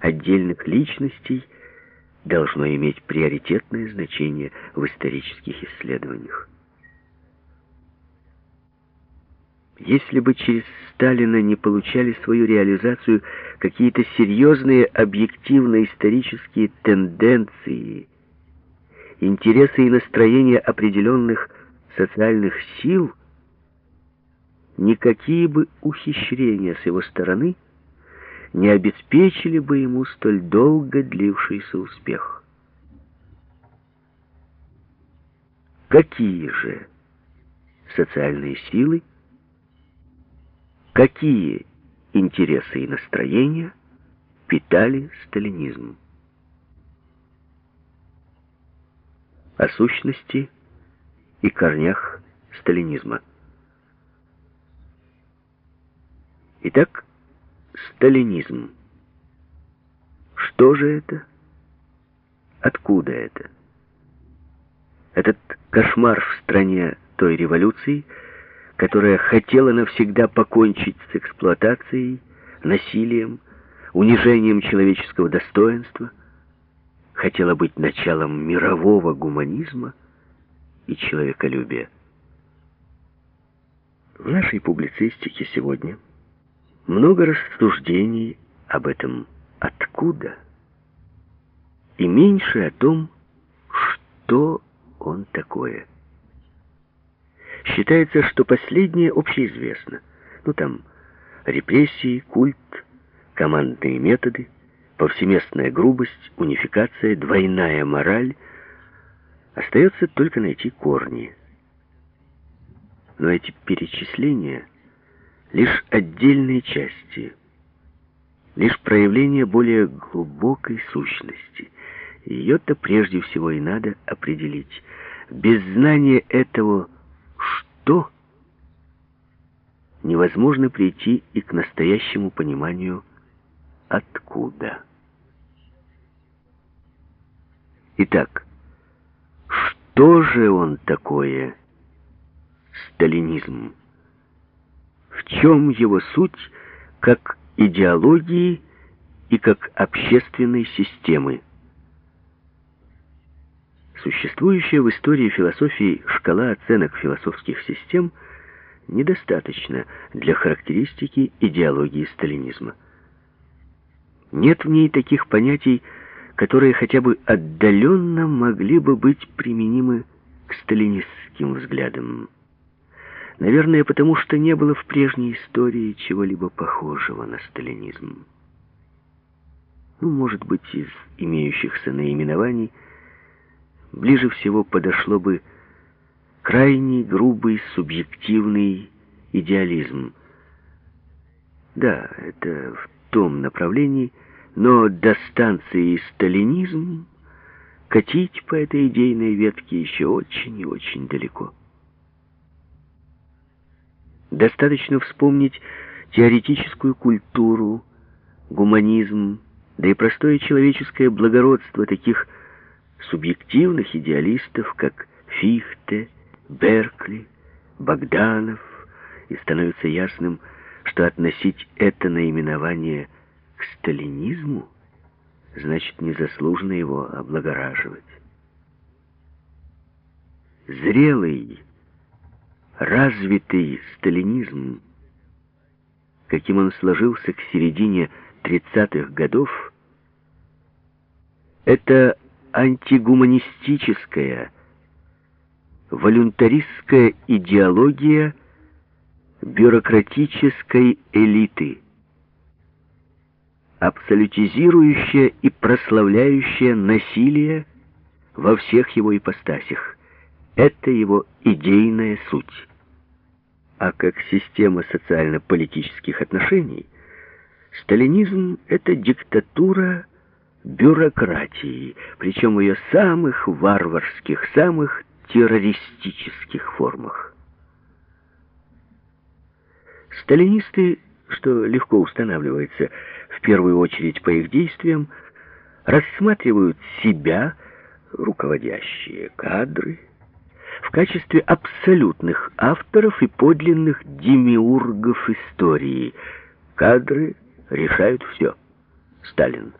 отдельных личностей должно иметь приоритетное значение в исторических исследованиях. Если бы через Сталина не получали свою реализацию какие-то серьезные объективно-исторические тенденции, интересы и настроения определенных социальных сил, никакие бы ухищрения с его стороны не обеспечили бы ему столь долго длившийся успех. Какие же социальные силы какие интересы и настроения питали сталинизм. О сущности и корнях сталинизма. Итак, сталинизм. Что же это? Откуда это? Этот кошмар в стране той революции – которая хотела навсегда покончить с эксплуатацией, насилием, унижением человеческого достоинства, хотела быть началом мирового гуманизма и человеколюбия. В нашей публицистике сегодня много рассуждений об этом «откуда» и меньше о том, что он такое – Считается, что последнее общеизвестно. Ну там репрессии, культ, командные методы, повсеместная грубость, унификация, двойная мораль. Остается только найти корни. Но эти перечисления — лишь отдельные части, лишь проявление более глубокой сущности. Ее-то прежде всего и надо определить. Без знания этого что, невозможно прийти и к настоящему пониманию «откуда». Итак, что же он такое, сталинизм? В чем его суть как идеологии и как общественной системы? Существующая в истории философии шкала оценок философских систем недостаточна для характеристики идеологии сталинизма. Нет в ней таких понятий, которые хотя бы отдаленно могли бы быть применимы к сталинистским взглядам. Наверное, потому что не было в прежней истории чего-либо похожего на сталинизм. Ну, может быть, из имеющихся наименований – ближе всего подошло бы крайний грубый субъективный идеализм. Да, это в том направлении, но до станции сталинизм катить по этой идейной ветке еще очень и очень далеко. Достаточно вспомнить теоретическую культуру, гуманизм, да и простое человеческое благородство таких субъективных идеалистов, как Фихте, Беркли, Богданов, и становится ясным, что относить это наименование к сталинизму значит незаслуженно его облагораживать. Зрелый, развитый сталинизм, каким он сложился к середине 30-х годов, это антигуманистическая, волюнтаристская идеология бюрократической элиты, абсолютизирующая и прославляющая насилие во всех его ипостасях. Это его идейная суть. А как система социально-политических отношений, сталинизм — это диктатура бюрократии, причем ее самых варварских, самых террористических формах. Сталинисты, что легко устанавливается в первую очередь по их действиям, рассматривают себя, руководящие кадры, в качестве абсолютных авторов и подлинных демиургов истории. Кадры решают все. Сталин.